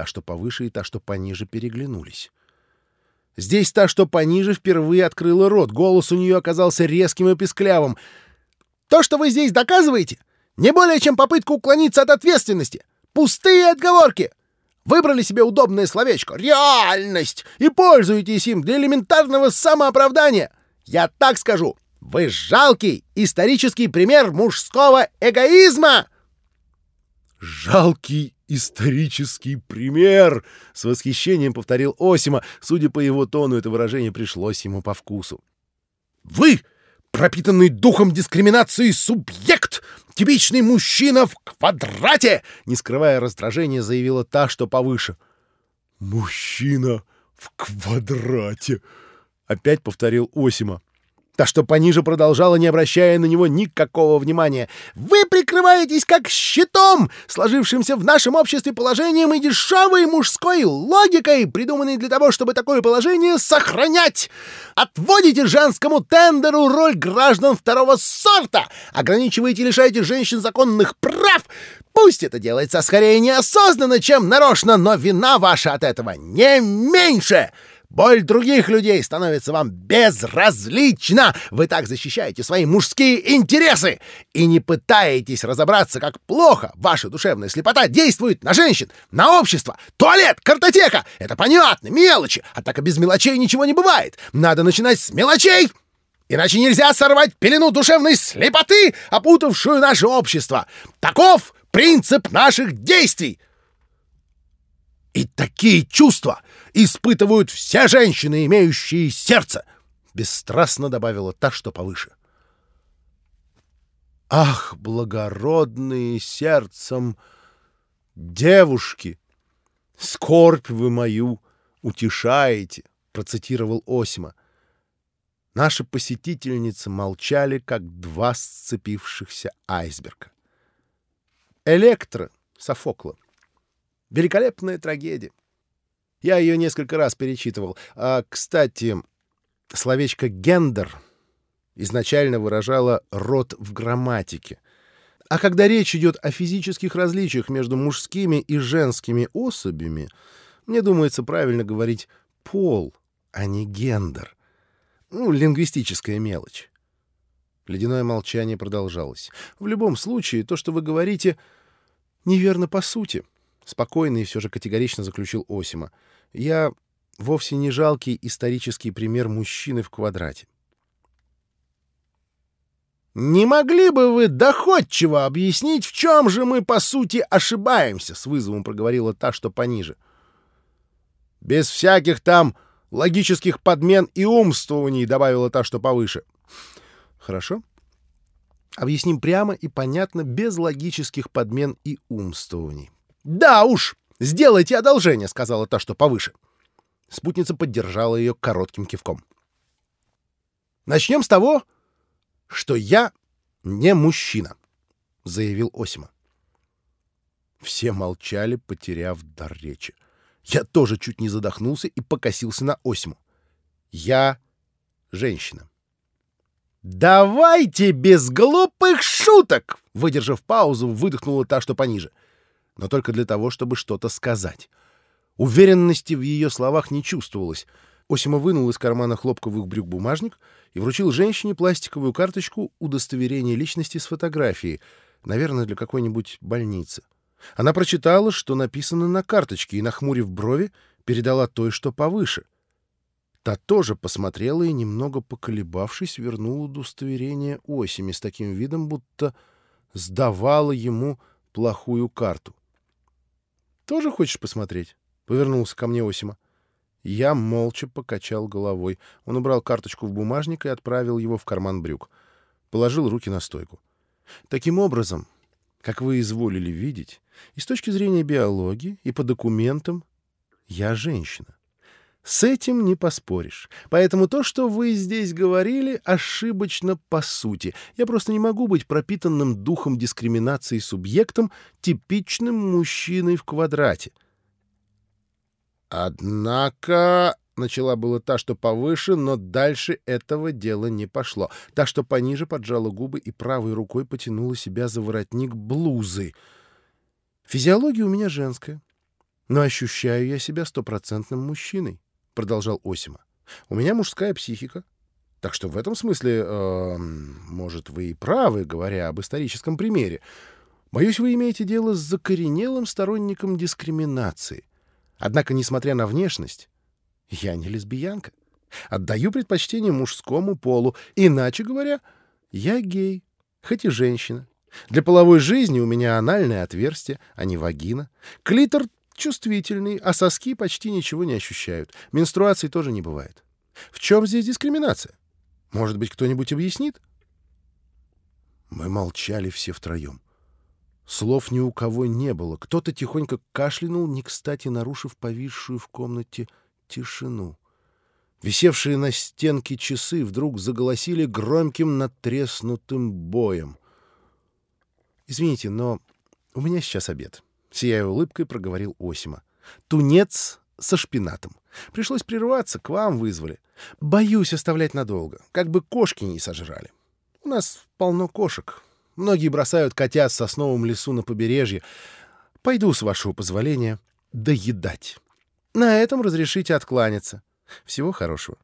Та, что повыше, и та, что пониже, переглянулись. Здесь та, что пониже, впервые открыла рот. Голос у нее оказался резким и песклявым. «То, что вы здесь доказываете, не более чем попытка уклониться от ответственности. Пустые отговорки. Выбрали себе удобное словечко «реальность» и пользуетесь им для элементарного самооправдания. Я так скажу, вы жалкий исторический пример мужского эгоизма!» «Жалкий исторический пример!» — с восхищением повторил Осима. Судя по его тону, это выражение пришлось ему по вкусу. «Вы, пропитанный духом дискриминации субъект, типичный мужчина в квадрате!» Не скрывая раздражения, заявила та, что повыше. «Мужчина в квадрате!» — опять повторил Осима. Та, что пониже продолжала, не обращая на него никакого внимания. «Вы прикрываетесь как щитом, сложившимся в нашем обществе положением и дешевой мужской логикой, придуманной для того, чтобы такое положение сохранять. Отводите женскому тендеру роль граждан второго сорта, ограничиваете и лишаете женщин законных прав. Пусть это делается скорее неосознанно, чем нарочно, но вина ваша от этого не меньше!» Боль других людей становится вам безразлична. Вы так защищаете свои мужские интересы и не пытаетесь разобраться, как плохо ваша душевная слепота действует на женщин, на общество, туалет, картотека. Это понятно, мелочи. Однако без мелочей ничего не бывает. Надо начинать с мелочей. Иначе нельзя сорвать пелену душевной слепоты, опутавшую наше общество. Таков принцип наших действий. И такие чувства испытывают все женщины, имеющие сердце, — бесстрастно добавила та, что повыше. Ах, благородные сердцем девушки! Скорбь вы мою утешаете, — процитировал Осима. Наши посетительницы молчали, как два сцепившихся айсберга. Электро Софокла. Великолепная трагедия. Я ее несколько раз перечитывал. А, кстати, словечко «гендер» изначально выражало «род в грамматике». А когда речь идет о физических различиях между мужскими и женскими особями, мне думается правильно говорить «пол», а не «гендер». Ну, лингвистическая мелочь. Ледяное молчание продолжалось. В любом случае, то, что вы говорите, неверно по сути. Спокойно и все же категорично заключил Осима. Я вовсе не жалкий исторический пример мужчины в квадрате. «Не могли бы вы доходчиво объяснить, в чем же мы, по сути, ошибаемся?» — с вызовом проговорила та, что пониже. «Без всяких там логических подмен и умствований», — добавила та, что повыше. «Хорошо. Объясним прямо и понятно, без логических подмен и умствований. «Да уж, сделайте одолжение», — сказала та, что повыше. Спутница поддержала ее коротким кивком. «Начнем с того, что я не мужчина», — заявил Осима. Все молчали, потеряв дар речи. Я тоже чуть не задохнулся и покосился на Осиму. Я женщина. «Давайте без глупых шуток!» Выдержав паузу, выдохнула та, что пониже но только для того, чтобы что-то сказать. Уверенности в ее словах не чувствовалось. Осима вынул из кармана хлопковых брюк бумажник и вручил женщине пластиковую карточку удостоверения личности с фотографией, наверное, для какой-нибудь больницы. Она прочитала, что написано на карточке, и, нахмурив брови, передала той, что повыше. Та тоже посмотрела и, немного поколебавшись, вернула удостоверение Осиме с таким видом, будто сдавала ему плохую карту. Тоже хочешь посмотреть?» — повернулся ко мне Осима. Я молча покачал головой. Он убрал карточку в бумажник и отправил его в карман брюк. Положил руки на стойку. Таким образом, как вы изволили видеть, и с точки зрения биологии, и по документам, я женщина. С этим не поспоришь. Поэтому то, что вы здесь говорили, ошибочно по сути. Я просто не могу быть пропитанным духом дискриминации субъектом, типичным мужчиной в квадрате. Однако... Начала была та, что повыше, но дальше этого дела не пошло. Та, что пониже, поджала губы и правой рукой потянула себя за воротник блузы. Физиология у меня женская. Но ощущаю я себя стопроцентным мужчиной, — продолжал Осима. У меня мужская психика. Так что в этом смысле, э, может, вы и правы, говоря об историческом примере. Боюсь, вы имеете дело с закоренелым сторонником дискриминации. Однако, несмотря на внешность, я не лесбиянка. Отдаю предпочтение мужскому полу. Иначе говоря, я гей, хоть и женщина. Для половой жизни у меня анальное отверстие, а не вагина. Клитор чувствительный, а соски почти ничего не ощущают. Менструации тоже не бывает. В чем здесь дискриминация? Может быть, кто-нибудь объяснит? Мы молчали все втроем. Слов ни у кого не было. Кто-то тихонько кашлянул, не кстати нарушив повисшую в комнате тишину. Висевшие на стенке часы вдруг заголосили громким натреснутым боем. «Извините, но у меня сейчас обед», — сияя улыбкой проговорил Осима. «Тунец со шпинатом. Пришлось прерваться, к вам вызвали. Боюсь оставлять надолго, как бы кошки не сожрали. У нас полно кошек. Многие бросают котят в сосновом лесу на побережье. Пойду, с вашего позволения, доедать. На этом разрешите откланяться. Всего хорошего.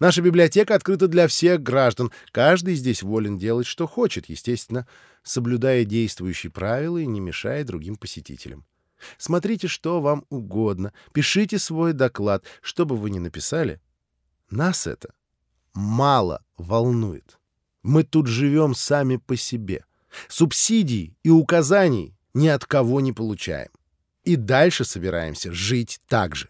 Наша библиотека открыта для всех граждан. Каждый здесь волен делать, что хочет, естественно, соблюдая действующие правила и не мешая другим посетителям. Смотрите, что вам угодно, пишите свой доклад, что бы вы ни написали. Нас это мало волнует. Мы тут живем сами по себе. Субсидий и указаний ни от кого не получаем. И дальше собираемся жить так же.